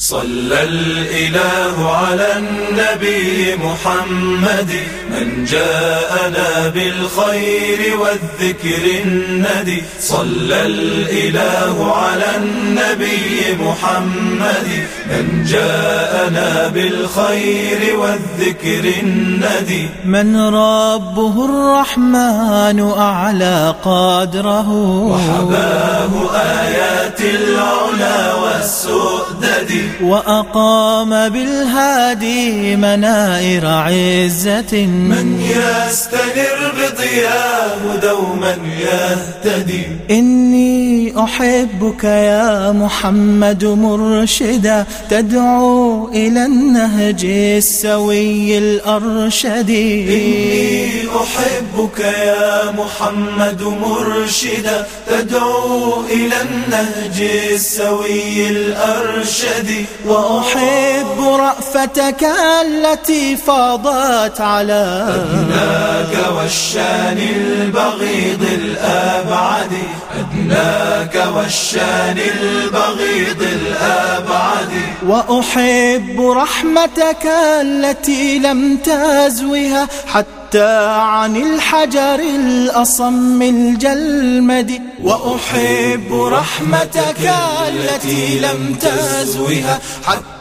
صلى الإله على النبي محمد من جاءنا بالخير والذكر الندي. صلى الإله على النبي محمد من جاءنا بالخير والذكر الندي. من ربه الرحمن أعلى قدره. وحباه آيات العلا والسؤدد. وأقام بالهادي منائر عزة. من يستنر بضياه دوما يهتدي. إني أحبك يا محمد مرشدا تدعو إلى النهج السوي الأرشد. إني أحبك يا محمد مرشدا تدعو إلى النهج السوي الأرشد. وأحب رأفتك التي فاضت على أدناك والشان البغيض الأبعد. أدناك والشان البغيض الأبعد. وأحب رحمتك التي لم تزوها حتى عن الحجر الأصم الجلمد وأحب رحمتك التي لم تزوها حتى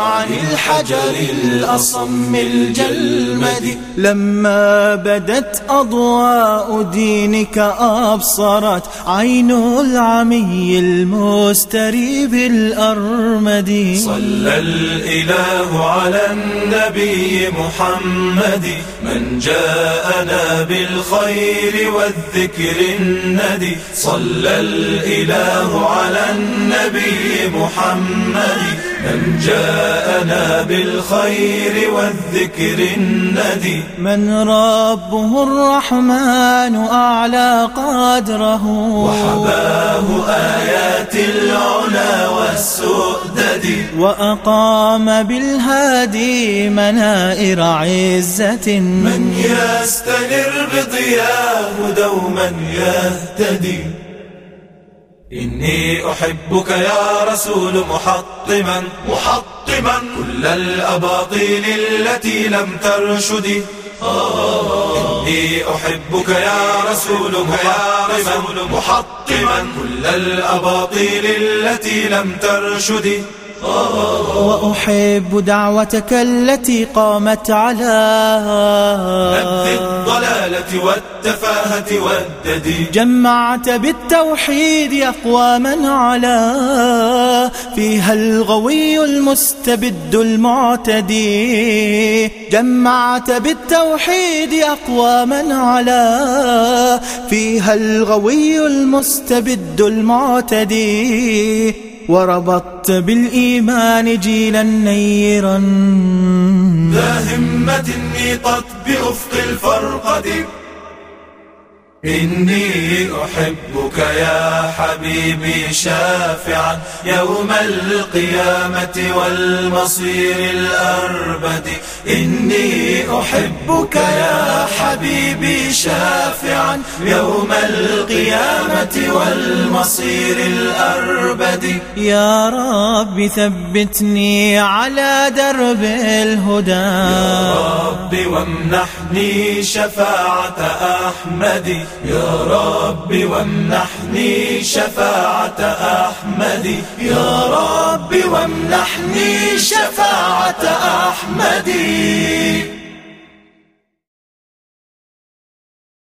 عن الحجر الأصم الجلمد. لما بدت أضواء دينك أبصرت عين العمي المستريب الأرمد صلى الإله على النبي محمد. من جاءنا بالخير والذكر الندي. صلى الإله على النبي محمد. من جاءنا بالخير والذكر الندي. من ربه الرحمن أعلى قدره. وحباه آيات العلا والسؤدد. وأقام بالهادي منائر عزة. من يستنر بضياه دوما يهتدي. إني أحبك يا رسول محطما. محطما. كل الأباطيل التي لم ترشدي. إني أحبك يا رسول محطما. محطما. كل الأباطيل التي لم ترشدي. وأحب دعوتك التي قامت على نبذ الضلالة والتفاهة والددي. جمعت بالتوحيد أقواما على فيها الغوي المستبد المعتدي. جمعت بالتوحيد أقواما على فيها الغوي المستبد المعتدي. وربطت بالإيمان جيلا نيرا. ذا همة نيطت بأفق الفرقد. إني أحبك يا حبيبي شافعا يوم القيامة والمصير الأربد. إني أحبك يا حبيبي شافعا يوم القيامة والمصير الأربد. يا رب ثبتني على درب الهدى. يا رب وامنحني شفاعة أحمد. يا رب وامنحني شفاعة أحمد. يا رب وامنحني شفاعة أحمد.